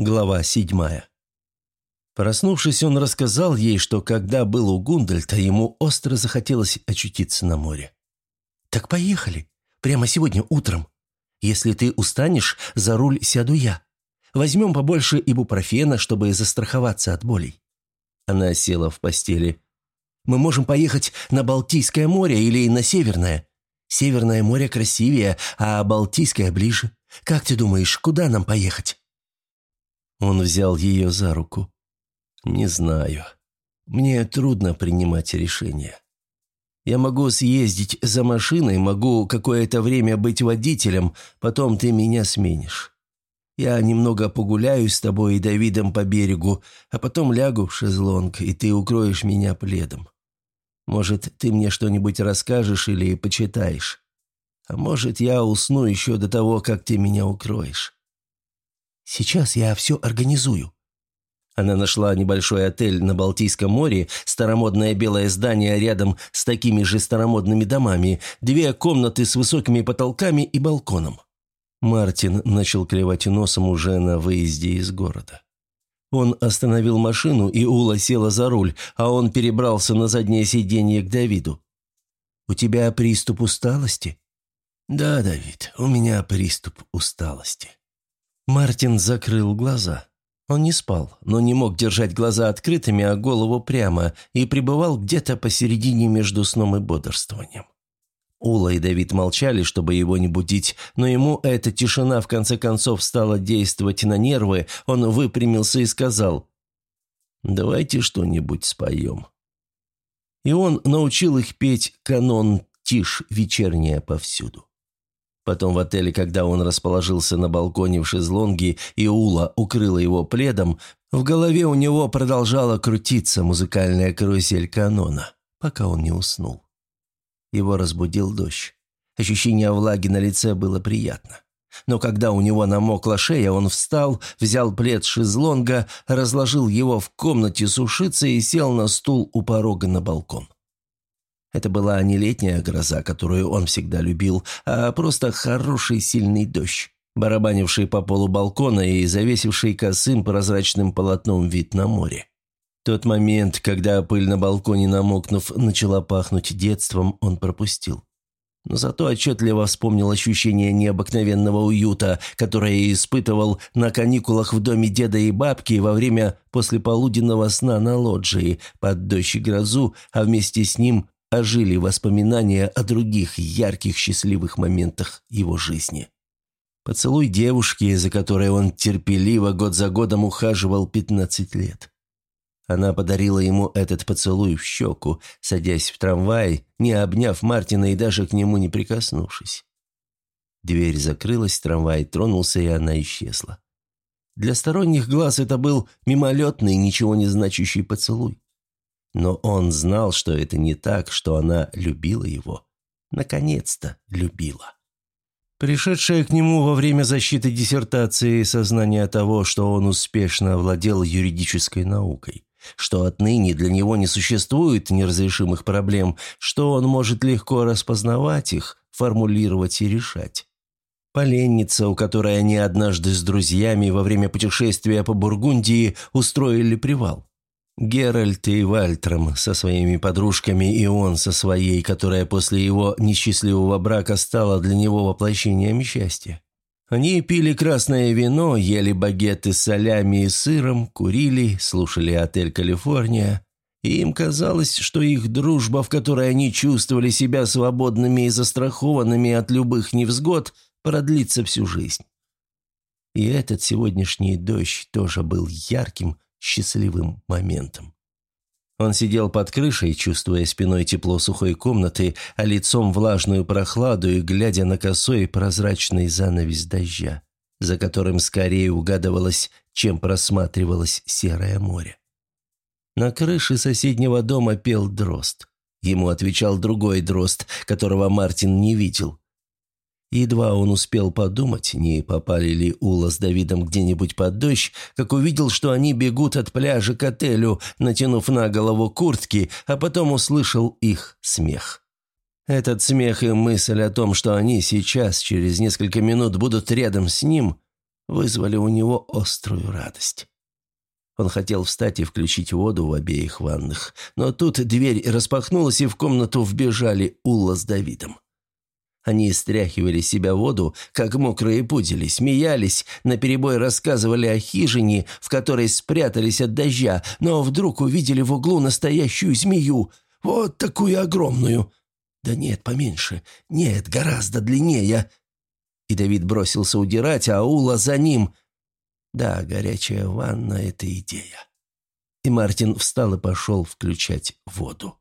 Глава седьмая. Проснувшись, он рассказал ей, что когда был у Гундальта, ему остро захотелось очутиться на море. «Так поехали. Прямо сегодня утром. Если ты устанешь, за руль сяду я. Возьмем побольше ибупрофена, чтобы застраховаться от болей». Она села в постели. «Мы можем поехать на Балтийское море или на Северное. Северное море красивее, а Балтийское ближе. Как ты думаешь, куда нам поехать?» Он взял ее за руку. «Не знаю. Мне трудно принимать решения. Я могу съездить за машиной, могу какое-то время быть водителем, потом ты меня сменишь. Я немного погуляю с тобой и Давидом по берегу, а потом лягу в шезлонг, и ты укроешь меня пледом. Может, ты мне что-нибудь расскажешь или почитаешь. А может, я усну еще до того, как ты меня укроешь. Сейчас я все организую». Она нашла небольшой отель на Балтийском море, старомодное белое здание рядом с такими же старомодными домами, две комнаты с высокими потолками и балконом. Мартин начал клевать носом уже на выезде из города. Он остановил машину, и Ула села за руль, а он перебрался на заднее сиденье к Давиду. «У тебя приступ усталости?» «Да, Давид, у меня приступ усталости». Мартин закрыл глаза. Он не спал, но не мог держать глаза открытыми, а голову прямо, и пребывал где-то посередине между сном и бодрствованием. Ула и Давид молчали, чтобы его не будить, но ему эта тишина в конце концов стала действовать на нервы, он выпрямился и сказал «Давайте что-нибудь споем». И он научил их петь канон «Тишь вечерняя повсюду». Потом в отеле, когда он расположился на балконе в шезлонге, и Ула укрыла его пледом, в голове у него продолжала крутиться музыкальная карусель канона, пока он не уснул. Его разбудил дождь. Ощущение влаги на лице было приятно. Но когда у него намокла шея, он встал, взял плед шезлонга, разложил его в комнате сушиться и сел на стул у порога на балкон. Это была не летняя гроза, которую он всегда любил, а просто хороший сильный дождь, барабанивший по полу балкона и завесивший косым прозрачным полотном вид на море. Тот момент, когда пыль на балконе, намокнув, начала пахнуть детством, он пропустил. Но зато отчетливо вспомнил ощущение необыкновенного уюта, которое испытывал на каникулах в доме деда и бабки во время послеполуденного сна на лоджии под дождь и грозу, а вместе с ним ожили воспоминания о других ярких счастливых моментах его жизни. Поцелуй девушки, за которой он терпеливо год за годом ухаживал 15 лет. Она подарила ему этот поцелуй в щеку, садясь в трамвай, не обняв Мартина и даже к нему не прикоснувшись. Дверь закрылась, трамвай тронулся, и она исчезла. Для сторонних глаз это был мимолетный, ничего не значащий поцелуй. Но он знал, что это не так, что она любила его. Наконец-то любила. Пришедшее к нему во время защиты диссертации сознание того, что он успешно овладел юридической наукой, что отныне для него не существует неразрешимых проблем, что он может легко распознавать их, формулировать и решать. Поленница, у которой они однажды с друзьями во время путешествия по Бургундии устроили привал. Геральт и Вальтром со своими подружками и он со своей, которая после его несчастливого брака стала для него воплощением счастья. Они пили красное вино, ели багеты с солями и сыром, курили, слушали «Отель Калифорния». И им казалось, что их дружба, в которой они чувствовали себя свободными и застрахованными от любых невзгод, продлится всю жизнь. И этот сегодняшний дождь тоже был ярким, счастливым моментом. Он сидел под крышей, чувствуя спиной тепло сухой комнаты, а лицом влажную прохладу и глядя на косой прозрачный занавес дождя, за которым скорее угадывалось, чем просматривалось серое море. На крыше соседнего дома пел дрозд. Ему отвечал другой дрозд, которого Мартин не видел. Едва он успел подумать, не попали ли Ула с Давидом где-нибудь под дождь, как увидел, что они бегут от пляжа к отелю, натянув на голову куртки, а потом услышал их смех. Этот смех и мысль о том, что они сейчас, через несколько минут, будут рядом с ним, вызвали у него острую радость. Он хотел встать и включить воду в обеих ваннах, но тут дверь распахнулась, и в комнату вбежали Улла с Давидом. Они стряхивали себя воду, как мокрые пудели, смеялись, наперебой рассказывали о хижине, в которой спрятались от дождя, но вдруг увидели в углу настоящую змею, вот такую огромную. Да нет, поменьше, нет, гораздо длиннее. И Давид бросился удирать, а Ула за ним. Да, горячая ванна — это идея. И Мартин встал и пошел включать воду.